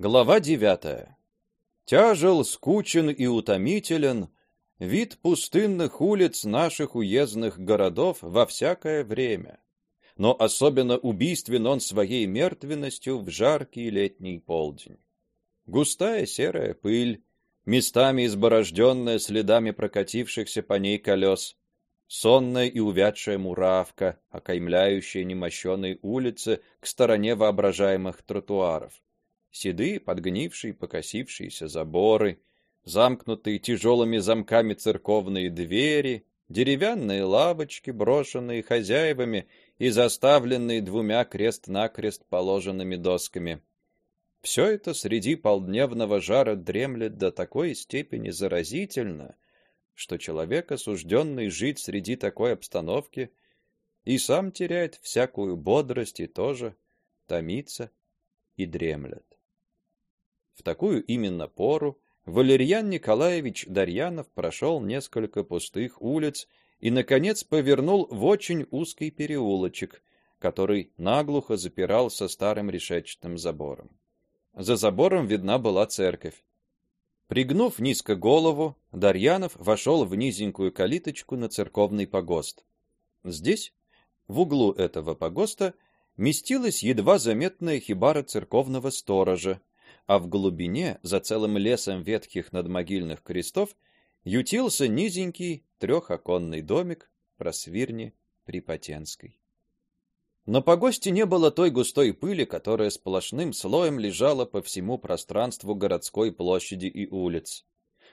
Глава девятая. Тяжел, скучен и утомителен вид пустынных улиц наших уездных городов во всякое время. Но особенно убийствен он своей мертвенностью в жаркий летний полдень. Густая серая пыль, местами изборожденная следами прокатившихся по ней колес, сонная и увядшая муравка, окаймляющая немощенные улицы к стороне воображаемых тротуаров седые, подгнившие, покосившиеся заборы, замкнутые тяжелыми замками церковные двери, деревянные лавочки, брошенные хозяевами и заставленные двумя крест-накрест положенными досками. Все это среди полдневного жара дремлет до такой степени заразительно, что человек, осужденный жить среди такой обстановки, и сам теряет всякую бодрость и тоже томится и дремлет. В такую именно пору Валерьян Николаевич Дарьянов прошел несколько пустых улиц и наконец повернул в очень узкий переулочек, который наглухо запирался старым решетчатым забором. За забором видна была церковь. Пригнув низко голову, Дарьянов вошел в низенькую калиточку на церковный погост. Здесь, в углу этого погоста, местилась едва заметная хибара церковного сторожа, а в глубине, за целым лесом ветхих надмогильных крестов, ютился низенький трехоконный домик просвирни Припотенской. На погосте не было той густой пыли, которая сплошным слоем лежала по всему пространству городской площади и улиц.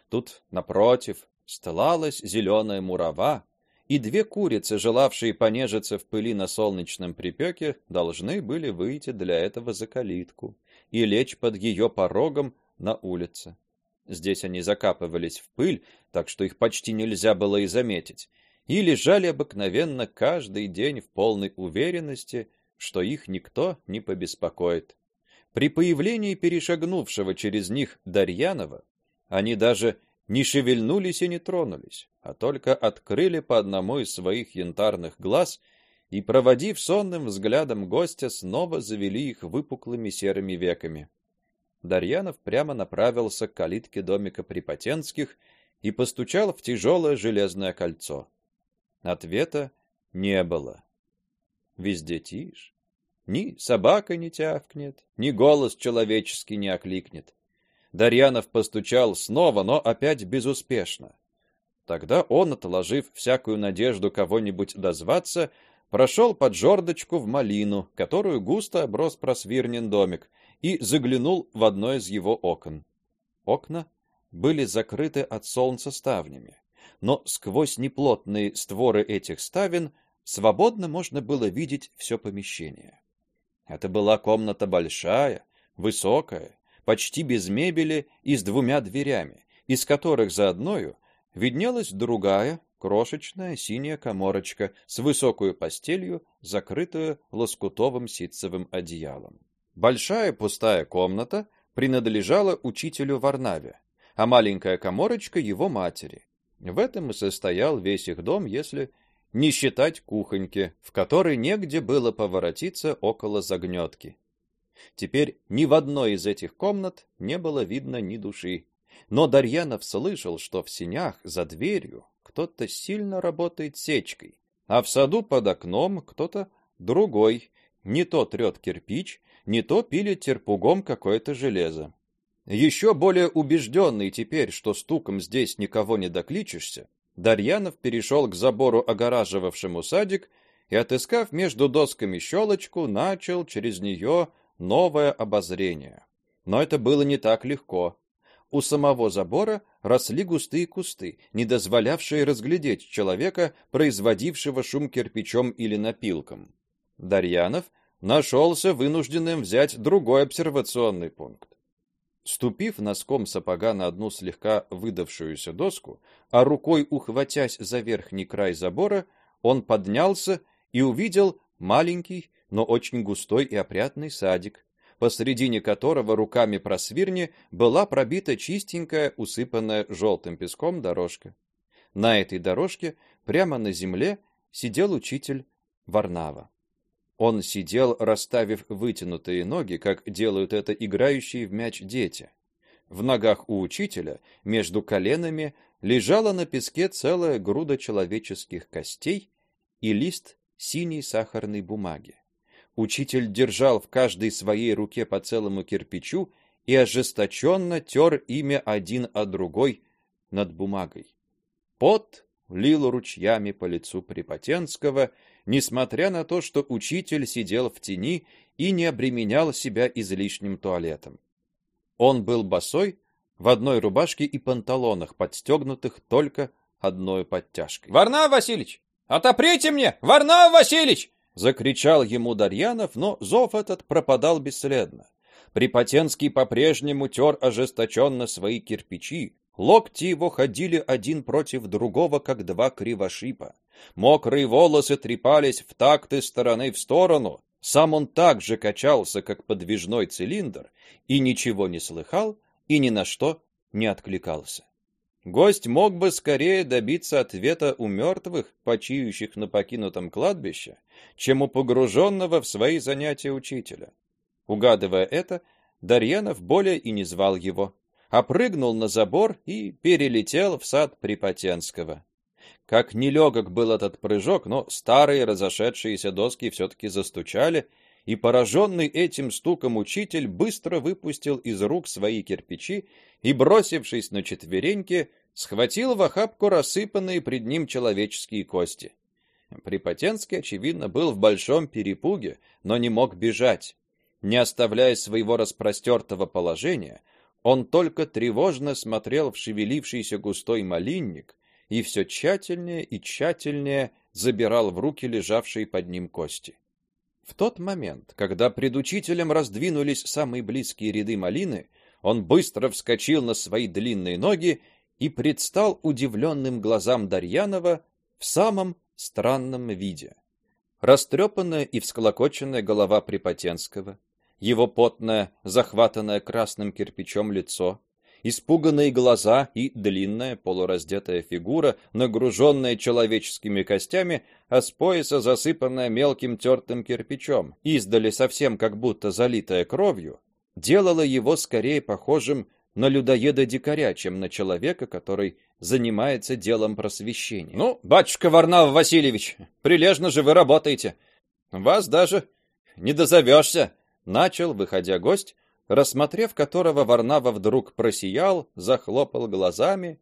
Тут, напротив, стлалась зеленая мурава, и две курицы, желавшие понежиться в пыли на солнечном припеке, должны были выйти для этого за калитку и лечь под ее порогом на улице. Здесь они закапывались в пыль, так что их почти нельзя было и заметить, и лежали обыкновенно каждый день в полной уверенности, что их никто не побеспокоит. При появлении перешагнувшего через них Дарьянова они даже не шевельнулись и не тронулись, а только открыли по одному из своих янтарных глаз и, проводив сонным взглядом гостя, снова завели их выпуклыми серыми веками. Дарьянов прямо направился к калитке домика Припотенских и постучал в тяжелое железное кольцо. Ответа не было. Везде тишь. Ни собака не тявкнет, ни голос человеческий не окликнет. Дарьянов постучал снова, но опять безуспешно. Тогда он, отложив всякую надежду кого-нибудь дозваться, прошел под жердочку в малину, которую густо оброс просвирнен домик, и заглянул в одно из его окон. Окна были закрыты от солнца ставнями, но сквозь неплотные створы этих ставен свободно можно было видеть все помещение. Это была комната большая, высокая, почти без мебели и с двумя дверями, из которых за одною виднелась другая, крошечная синяя каморочка с высокой постелью, закрытую лоскутовым ситцевым одеялом. Большая пустая комната принадлежала учителю Варнаве, а маленькая каморочка его матери. В этом и состоял весь их дом, если не считать кухоньки, в которой негде было поворотиться около загнетки. Теперь ни в одной из этих комнат не было видно ни души. Но Дарьянов слышал, что в сенях за дверью кто-то сильно работает сечкой, а в саду под окном кто-то другой, не то трет кирпич, не то пилит терпугом какое-то железо. Еще более убежденный теперь, что стуком здесь никого не докличешься, Дарьянов перешел к забору, огораживавшему садик, и отыскав между досками щелочку, начал через нее новое обозрение. Но это было не так легко. У самого забора росли густые кусты, не дозволявшие разглядеть человека, производившего шум кирпичом или напилком. Дарьянов нашелся вынужденным взять другой обсервационный пункт. Ступив носком сапога на одну слегка выдавшуюся доску, а рукой ухватясь за верхний край забора, он поднялся и увидел маленький, но очень густой и опрятный садик, посредине которого руками просвирни была пробита чистенькая, усыпанная желтым песком дорожка. На этой дорожке, прямо на земле, сидел учитель Варнава. Он сидел, расставив вытянутые ноги, как делают это играющие в мяч дети. В ногах у учителя, между коленами, лежала на песке целая груда человеческих костей и лист синей сахарной бумаги. Учитель держал в каждой своей руке по целому кирпичу и ожесточенно тер ими один о другой над бумагой. Пот лил ручьями по лицу Припотенского, несмотря на то, что учитель сидел в тени и не обременял себя излишним туалетом. Он был босой, в одной рубашке и панталонах, подстегнутых только одной подтяжкой. Варнав Васильевич, отоприте мне! Варнав Васильевич! Закричал ему Дарьянов, но зов этот пропадал бесследно. Припотенский по-прежнему тер ожесточенно свои кирпичи, локти его ходили один против другого, как два кривошипа. Мокрые волосы трепались в такт из стороны в сторону, сам он так же качался, как подвижной цилиндр, и ничего не слыхал, и ни на что не откликался. Гость мог бы скорее добиться ответа у мертвых, почиющих на покинутом кладбище, чем у погруженного в свои занятия учителя. Угадывая это, Дарьянов более и не звал его, а прыгнул на забор и перелетел в сад Припотенского. Как нелегок был этот прыжок, но старые разошедшиеся доски все таки застучали, и пораженный этим стуком учитель быстро выпустил из рук свои кирпичи и, бросившись на четвереньки, схватил в охапку рассыпанные пред ним человеческие кости. Припотенский, очевидно, был в большом перепуге, но не мог бежать. Не оставляя своего распростертого положения, он только тревожно смотрел в шевелившийся густой малинник и все тщательнее и тщательнее забирал в руки лежавшие под ним кости. В тот момент, когда пред учителем раздвинулись самые близкие ряды малины, он быстро вскочил на свои длинные ноги и предстал удивленным глазам Дарьянова в самом странном виде. Растрепанная и всклокоченная голова Припотенского, его потное, захватанное красным кирпичом лицо, испуганные глаза и длинная полураздетая фигура, нагруженная человеческими костями, а с пояса засыпанная мелким тертым кирпичом, издали совсем как будто залитая кровью, делала его скорее похожим на людоеда-дикаря, чем на человека, который занимается делом просвещения. Ну, батюшка Варнав Васильевич, прилежно же вы работаете. Вас даже не дозовешься, начал, выходя гость, рассмотрев которого Варнава вдруг просиял, захлопал глазами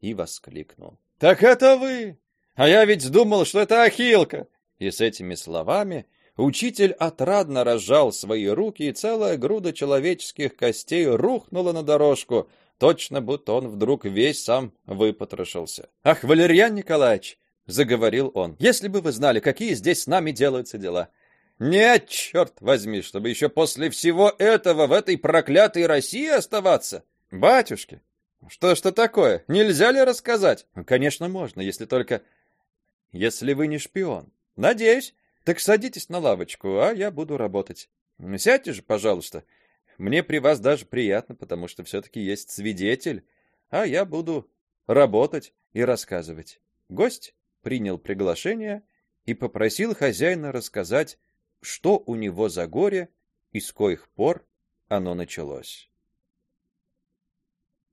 и воскликнул: "Так это вы! А я ведь думал, что это Ахилка!" И с этими словами учитель отрадно разжал свои руки, и целая груда человеческих костей рухнула на дорожку, точно будто он вдруг весь сам выпотрошился. "Ах, Валерьян Николаевич!" заговорил он. "Если бы вы знали, какие здесь с нами делаются дела. Нет, черт возьми, чтобы еще после всего этого в этой проклятой России оставаться. Батюшки, что что такое? Нельзя ли рассказать? Конечно, можно, если только если вы не шпион. Надеюсь. Так садитесь на лавочку, а я буду работать. Сядьте же, пожалуйста. Мне при вас даже приятно, потому что все таки есть свидетель, а я буду работать и рассказывать. Гость принял приглашение и попросил хозяина рассказать что у него за горе и с коих пор оно началось.